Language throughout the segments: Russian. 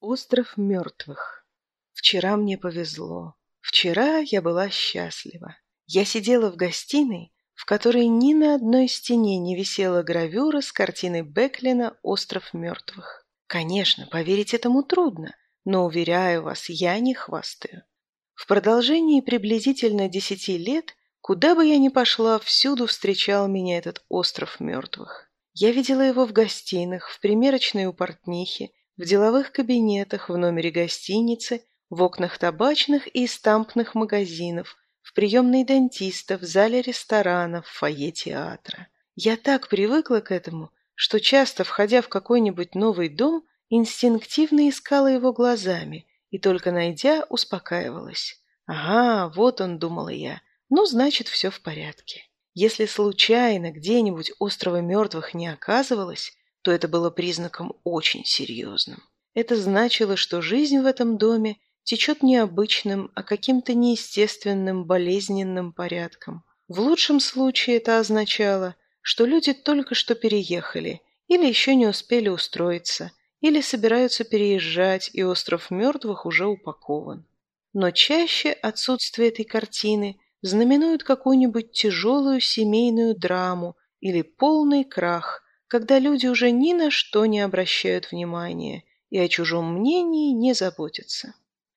Остров мертвых. Вчера мне повезло. Вчера я была счастлива. Я сидела в гостиной, в которой ни на одной стене не висела гравюра с картиной Беклина «Остров мертвых». Конечно, поверить этому трудно, но, уверяю вас, я не хвастаю. В продолжении приблизительно десяти лет, куда бы я ни пошла, всюду встречал меня этот остров мертвых. Я видела его в гостиных, в примерочной у портнихи, в деловых кабинетах, в номере гостиницы, в окнах табачных и стампных магазинов, в приемной дантиста, в зале ресторана, в фойе театра. Я так привыкла к этому, что часто, входя в какой-нибудь новый дом, инстинктивно искала его глазами и только найдя, успокаивалась. «Ага, вот он», — думала я, — «ну, значит, все в порядке». Если случайно где-нибудь острова мертвых не оказывалось, то это было признаком очень серьезным. Это значило, что жизнь в этом доме течет не обычным, а каким-то неестественным, болезненным порядком. В лучшем случае это означало, что люди только что переехали или еще не успели устроиться, или собираются переезжать, и остров мертвых уже упакован. Но чаще отсутствие этой картины знаменует какую-нибудь тяжелую семейную драму или полный крах – когда люди уже ни на что не обращают внимания и о чужом мнении не заботятся.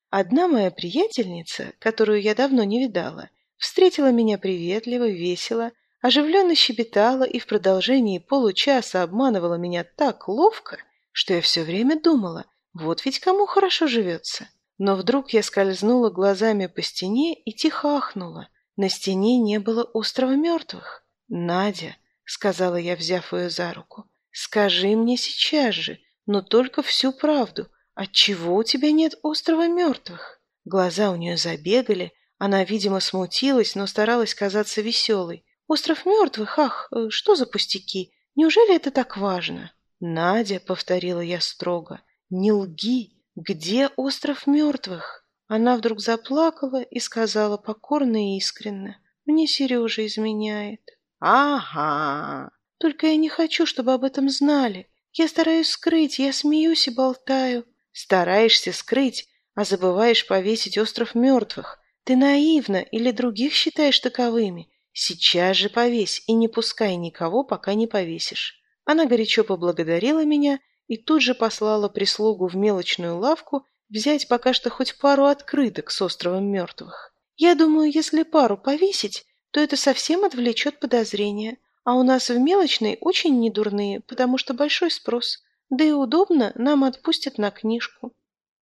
Одна моя приятельница, которую я давно не видала, встретила меня приветливо, весело, оживленно щебетала и в продолжении получаса обманывала меня так ловко, что я все время думала, вот ведь кому хорошо живется. Но вдруг я скользнула глазами по стене и тихо ахнула. На стене не было острова мертвых. Надя, — сказала я, взяв ее за руку. «Скажи мне сейчас же, но только всю правду. Отчего у тебя нет острова мертвых?» Глаза у нее забегали, она, видимо, смутилась, но старалась казаться веселой. «Остров мертвых? Ах, э, что за пустяки? Неужели это так важно?» «Надя», — повторила я строго, — «не лги. Где остров мертвых?» Она вдруг заплакала и сказала покорно и искренне. «Мне Сережа изменяет». «Ага. Только я не хочу, чтобы об этом знали. Я стараюсь скрыть, я смеюсь и болтаю». «Стараешься скрыть, а забываешь повесить остров мертвых. Ты наивна или других считаешь таковыми. Сейчас же повесь и не пускай никого, пока не повесишь». Она горячо поблагодарила меня и тут же послала прислугу в мелочную лавку взять пока что хоть пару открыток с островом мертвых. Я думаю, если пару повесить, то это совсем отвлечет подозрения. А у нас в мелочной очень недурные, потому что большой спрос. Да и удобно, нам отпустят на книжку.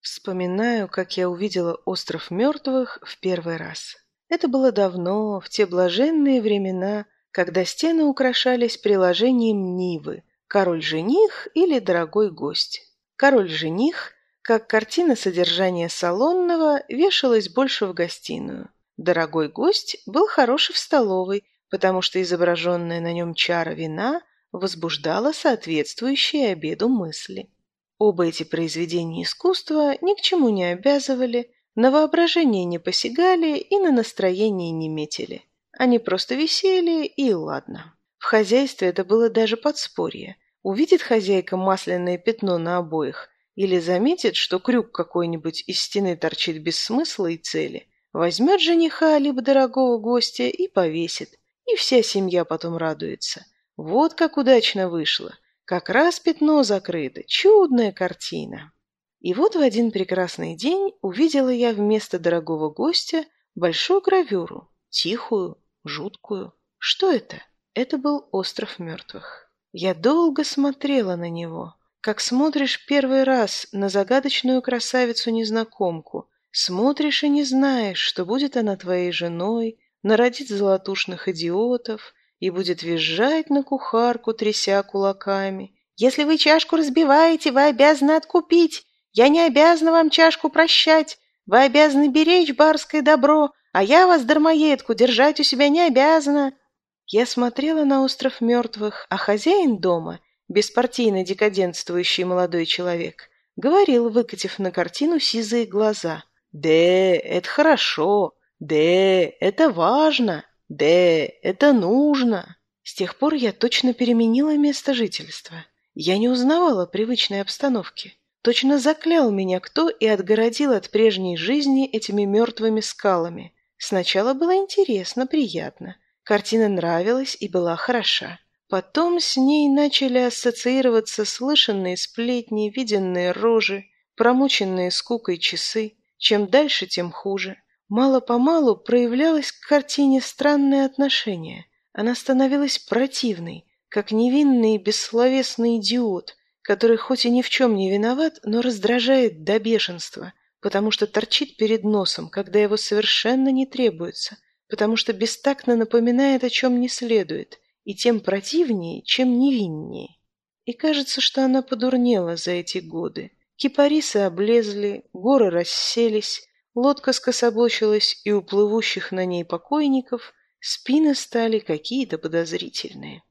Вспоминаю, как я увидела остров мертвых в первый раз. Это было давно, в те блаженные времена, когда стены украшались приложением Нивы «Король-жених» или «Дорогой гость». «Король-жених», как картина содержания салонного, вешалась больше в гостиную. Дорогой гость был хороший в столовой, потому что изображенная на нем чара вина возбуждала соответствующие обеду мысли. Оба эти произведения искусства ни к чему не обязывали, на воображение не посягали и на настроение не метили. Они просто висели, и ладно. В хозяйстве это было даже подспорье. Увидит хозяйка масляное пятно на обоих или заметит, что крюк какой-нибудь из стены торчит без смысла и цели, Возьмет жениха либо дорогого гостя и повесит. И вся семья потом радуется. Вот как удачно вышло. Как раз пятно закрыто. Чудная картина. И вот в один прекрасный день увидела я вместо дорогого гостя большую гравюру. Тихую, жуткую. Что это? Это был остров мертвых. Я долго смотрела на него, как смотришь первый раз на загадочную красавицу-незнакомку, Смотришь и не знаешь, что будет она твоей женой, народит золотушных идиотов и будет визжать на кухарку, тряся кулаками. «Если вы чашку разбиваете, вы обязаны откупить. Я не обязана вам чашку прощать. Вы обязаны беречь барское добро, а я вас, дармоедку, держать у себя не обязана». Я смотрела на остров мертвых, а хозяин дома, беспартийно декадентствующий молодой человек, говорил, выкатив на картину сизые глаза – да, это хорошо. Да, это важно. Да, это нужно. С тех пор я точно переменила место жительства. Я не узнавала привычной обстановки. Точно заклял меня кто и отгородил от прежней жизни этими мертвыми скалами. Сначала было интересно, приятно. Картина нравилась и была хороша. Потом с ней начали ассоциироваться слышанные сплетни, виденные рожи, промученные скукой часы. Чем дальше, тем хуже. Мало-помалу проявлялось к картине странное отношение. Она становилась противной, как невинный и бессловесный идиот, который хоть и ни в чем не виноват, но раздражает до бешенства, потому что торчит перед носом, когда его совершенно не требуется, потому что бестактно напоминает, о чем не следует, и тем противнее, чем невиннее. И кажется, что она подурнела за эти годы. Кипарисы облезли, горы расселись, лодка скособочилась, и у плывущих на ней покойников спины стали какие-то подозрительные.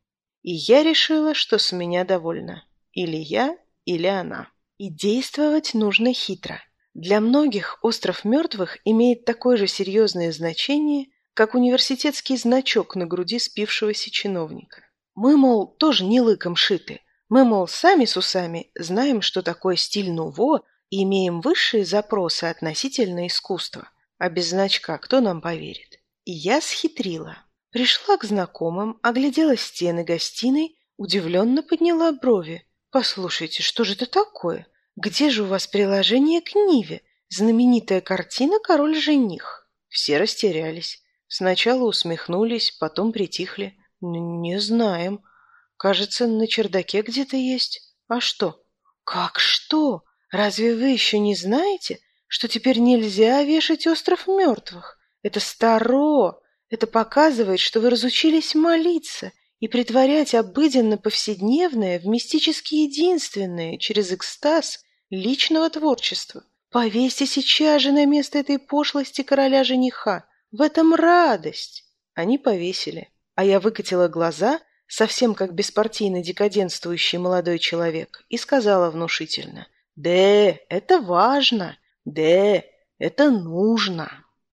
И я решила, что с меня довольна. Или я, или она. И действовать нужно хитро. Для многих остров мертвых имеет такое же серьезное значение, как университетский значок на груди спившегося чиновника. Мы, мол, тоже не лыком шиты. Мы, мол, сами с усами знаем, что такое стиль нуво, и имеем высшие запросы относительно искусства. А без значка кто нам поверит? И я схитрила. Пришла к знакомым, оглядела стены гостиной, удивленно подняла брови. «Послушайте, что же это такое? Где же у вас приложение к Ниве? Знаменитая картина «Король-жених». Все растерялись. Сначала усмехнулись, потом притихли. «Не знаем. Кажется, на чердаке где-то есть. А что?» «Как что? Разве вы еще не знаете, что теперь нельзя вешать остров мертвых? Это старо, это показывает, что вы разучились молиться и притворять обыденно повседневное в мистически единственное через экстаз личного творчества. Повесьте сейчас же на место этой пошлости короля-жениха. В этом радость. Они повесили. А я выкатила глаза, совсем как беспартийно декаденствующий молодой человек, и сказала внушительно. «Да, это важно. Да, это нужно».